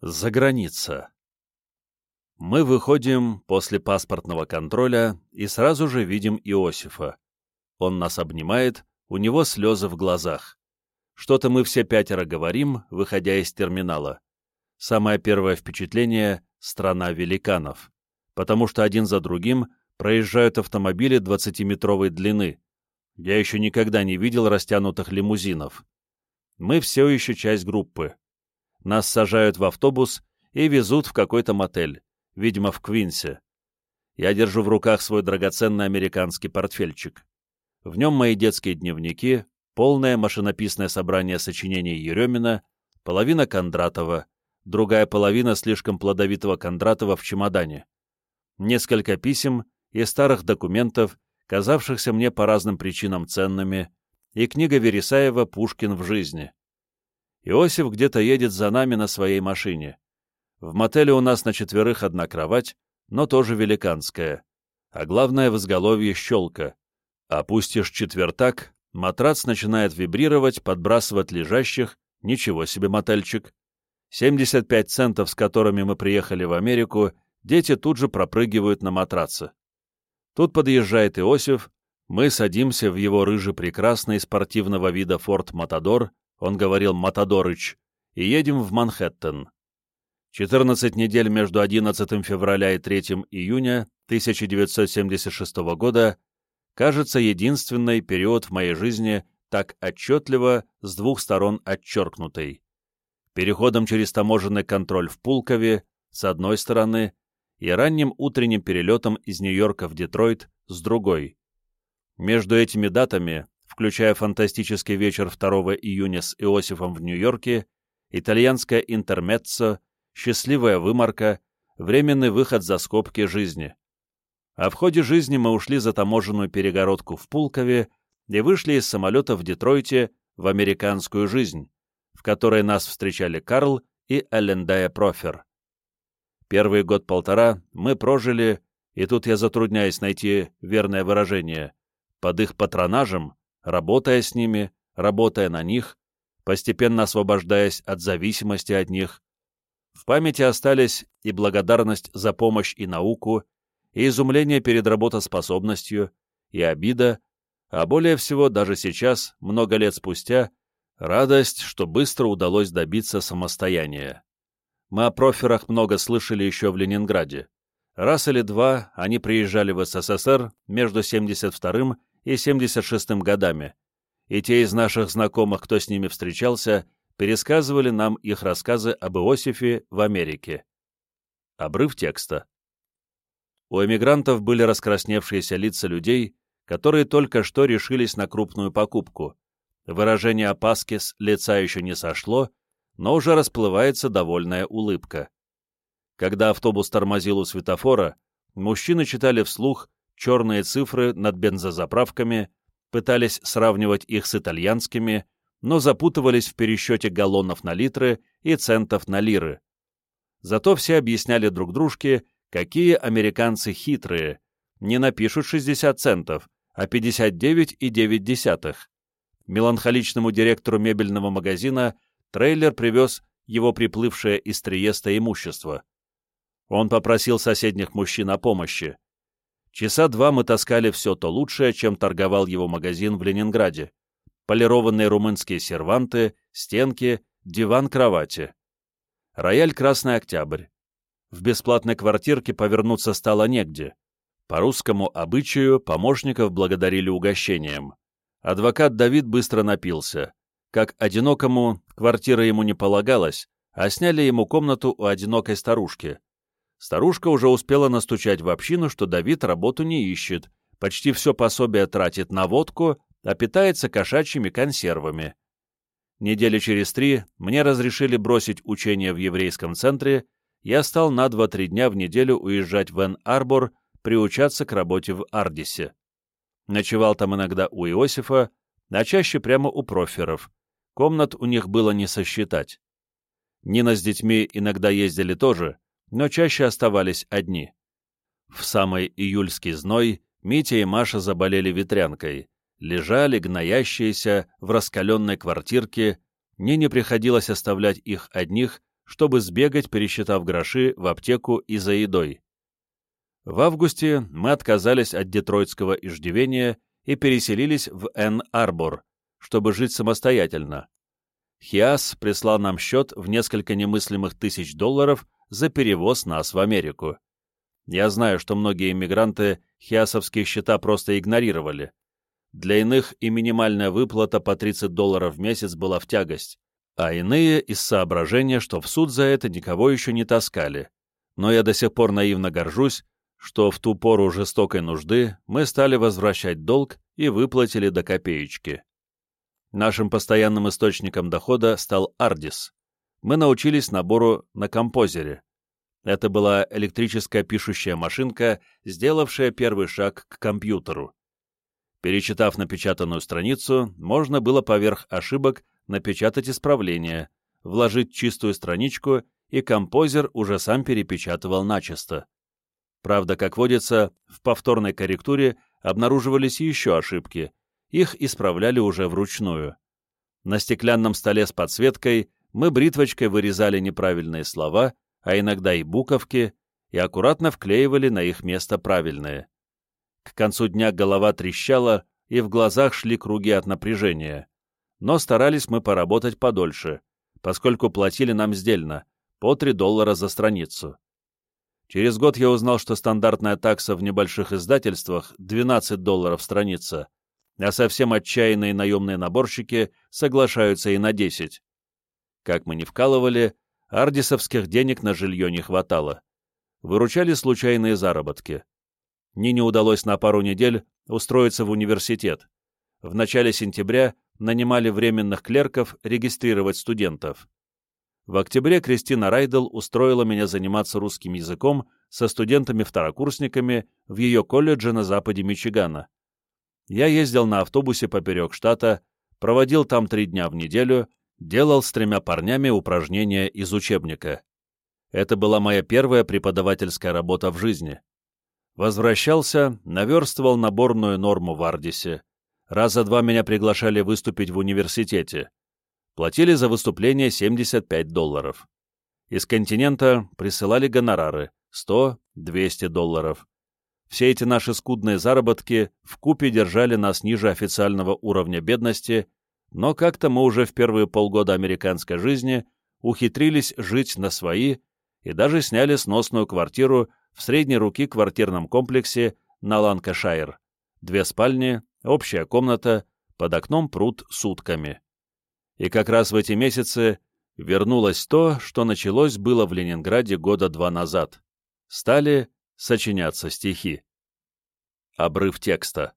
Заграница. Мы выходим после паспортного контроля и сразу же видим Иосифа. Он нас обнимает, у него слезы в глазах. Что-то мы все пятеро говорим, выходя из терминала. Самое первое впечатление — страна великанов, потому что один за другим проезжают автомобили 20-метровой длины. Я еще никогда не видел растянутых лимузинов. Мы все еще часть группы. Нас сажают в автобус и везут в какой-то мотель, видимо, в Квинсе. Я держу в руках свой драгоценный американский портфельчик. В нем мои детские дневники, полное машинописное собрание сочинений Еремина, половина Кондратова, другая половина слишком плодовитого Кондратова в чемодане, несколько писем и старых документов, казавшихся мне по разным причинам ценными, и книга Вересаева «Пушкин в жизни». Иосиф где-то едет за нами на своей машине. В мотеле у нас на четверых одна кровать, но тоже великанская. А главное, в изголовье щелка. Опустишь четвертак, матрац начинает вибрировать, подбрасывать лежащих, ничего себе мотельчик. 75 центов, с которыми мы приехали в Америку, дети тут же пропрыгивают на матраце. Тут подъезжает Иосиф, мы садимся в его рыжий-прекрасный спортивного вида Ford Matador он говорил «Матадорыч», и едем в Манхэттен. 14 недель между 11 февраля и 3 июня 1976 года кажется единственный период в моей жизни так отчетливо с двух сторон отчеркнутый. Переходом через таможенный контроль в Пулкове, с одной стороны, и ранним утренним перелетом из Нью-Йорка в Детройт с другой. Между этими датами включая фантастический вечер 2 июня с Иосифом в Нью-Йорке, итальянская интермеццо, счастливая выморка, временный выход за скобки жизни. А в ходе жизни мы ушли за таможенную перегородку в Пулкове и вышли из самолета в Детройте в американскую жизнь, в которой нас встречали Карл и Эллендая Профер. Первый год-полтора мы прожили, и тут я затрудняюсь найти верное выражение, под их патронажем, работая с ними, работая на них, постепенно освобождаясь от зависимости от них. В памяти остались и благодарность за помощь и науку, и изумление перед работоспособностью, и обида, а более всего даже сейчас, много лет спустя, радость, что быстро удалось добиться самостояния. Мы о проферах много слышали еще в Ленинграде. Раз или два они приезжали в СССР между 72 и 76 годами, и те из наших знакомых, кто с ними встречался, пересказывали нам их рассказы об Иосифе в Америке. Обрыв текста. У эмигрантов были раскрасневшиеся лица людей, которые только что решились на крупную покупку. Выражение опаски с лица еще не сошло, но уже расплывается довольная улыбка. Когда автобус тормозил у светофора, мужчины читали вслух черные цифры над бензозаправками, пытались сравнивать их с итальянскими, но запутывались в пересчете галлонов на литры и центов на лиры. Зато все объясняли друг дружке, какие американцы хитрые, не напишут 60 центов, а 59,9. Меланхоличному директору мебельного магазина трейлер привез его приплывшее из Триеста имущество. Он попросил соседних мужчин о помощи. Часа два мы таскали все то лучшее, чем торговал его магазин в Ленинграде. Полированные румынские серванты, стенки, диван-кровати. Рояль «Красный Октябрь». В бесплатной квартирке повернуться стало негде. По русскому обычаю помощников благодарили угощением. Адвокат Давид быстро напился. Как одинокому, квартира ему не полагалась, а сняли ему комнату у одинокой старушки. Старушка уже успела настучать в общину, что Давид работу не ищет, почти все пособие тратит на водку, а питается кошачьими консервами. Недели через три мне разрешили бросить учение в еврейском центре, я стал на 2-3 дня в неделю уезжать в Эн-Арбор, приучаться к работе в Ардисе. Ночевал там иногда у Иосифа, а чаще прямо у проферов. Комнат у них было не сосчитать. Нина с детьми иногда ездили тоже, но чаще оставались одни. В самый июльский зной Митя и Маша заболели ветрянкой, лежали, гноящиеся, в раскаленной квартирке, мне не приходилось оставлять их одних, чтобы сбегать, пересчитав гроши, в аптеку и за едой. В августе мы отказались от детройтского иждивения и переселились в Энн-Арбор, чтобы жить самостоятельно. Хиас прислал нам счет в несколько немыслимых тысяч долларов за перевоз нас в Америку. Я знаю, что многие иммигранты хиасовские счета просто игнорировали. Для иных и минимальная выплата по 30 долларов в месяц была в тягость, а иные из соображения, что в суд за это никого еще не таскали. Но я до сих пор наивно горжусь, что в ту пору жестокой нужды мы стали возвращать долг и выплатили до копеечки. Нашим постоянным источником дохода стал Ардис. Мы научились набору на композере. Это была электрическая пишущая машинка, сделавшая первый шаг к компьютеру. Перечитав напечатанную страницу, можно было поверх ошибок напечатать исправление, вложить чистую страничку, и композер уже сам перепечатывал начисто. Правда, как водится, в повторной корректуре обнаруживались еще ошибки, их исправляли уже вручную. На стеклянном столе с подсветкой мы бритвочкой вырезали неправильные слова, а иногда и буковки, и аккуратно вклеивали на их место правильные. К концу дня голова трещала, и в глазах шли круги от напряжения. Но старались мы поработать подольше, поскольку платили нам сдельно, по 3 доллара за страницу. Через год я узнал, что стандартная такса в небольших издательствах 12 долларов страница, а совсем отчаянные наемные наборщики соглашаются и на 10. Как мы не вкалывали, ардисовских денег на жилье не хватало. Выручали случайные заработки. Нине удалось на пару недель устроиться в университет. В начале сентября нанимали временных клерков регистрировать студентов. В октябре Кристина Райдел устроила меня заниматься русским языком со студентами-второкурсниками в ее колледже на западе Мичигана. Я ездил на автобусе поперек штата, проводил там три дня в неделю, делал с тремя парнями упражнения из учебника. Это была моя первая преподавательская работа в жизни. Возвращался, наверстывал наборную норму в Ардисе. Раза два меня приглашали выступить в университете платили за выступление 75 долларов. Из континента присылали гонорары 100-200 долларов. Все эти наши скудные заработки в купе держали нас ниже официального уровня бедности, но как-то мы уже в первые полгода американской жизни ухитрились жить на свои и даже сняли сносную квартиру в средней руки квартирном комплексе на Ланкашайр. Две спальни, общая комната, под окном пруд с утками. И как раз в эти месяцы вернулось то, что началось было в Ленинграде года два назад. Стали сочиняться стихи. Обрыв текста.